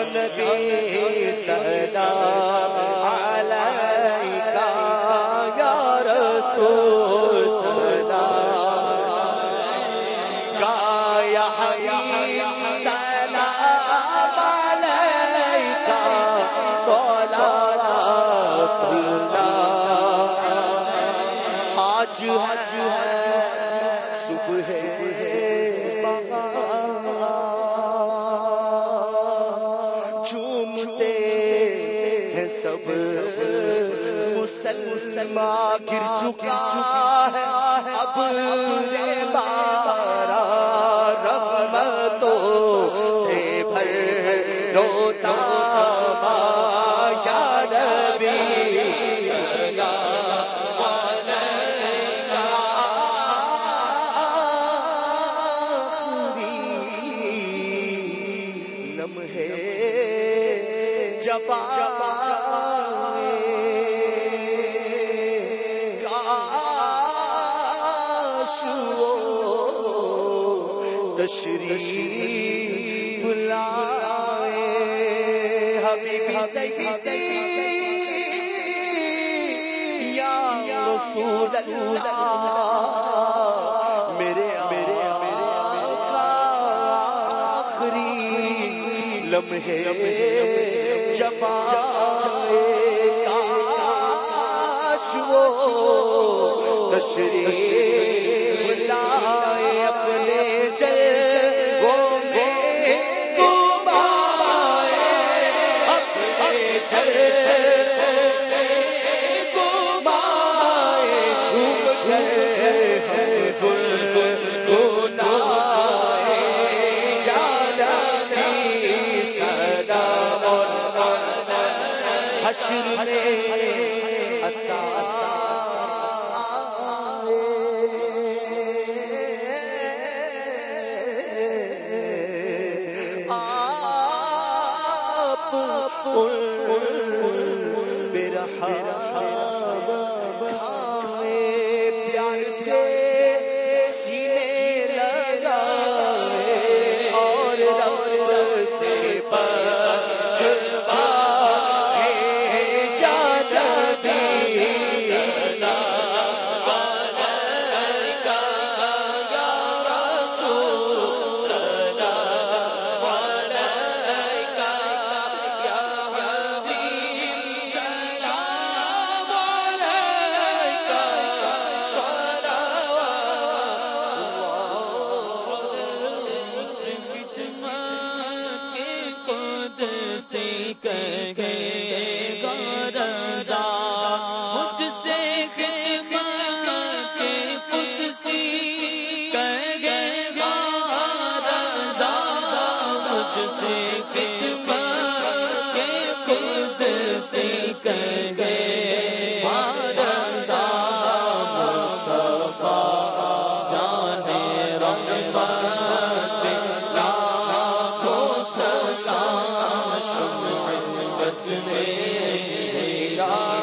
نبی جھومتے ہیں سب مسلمان گر چکا ہے اب رے بارا رحمتوں سے بھر روتا یا نبی جب کاش وہ تشریف لائے حبیبی سیدی یا رسول اللہ میرے میرے آقا آخری لمحے جب کاش وہ تشریف لائے اپنے چل وہ حشر میں عطا آپ پیار مجھ سے خدمت کے قدسی کہے گا، رضا، مجھ سے خدمت کے قدسی کہے گا، رضا، مصطفیٰ، جانے رحمت بس میرے گا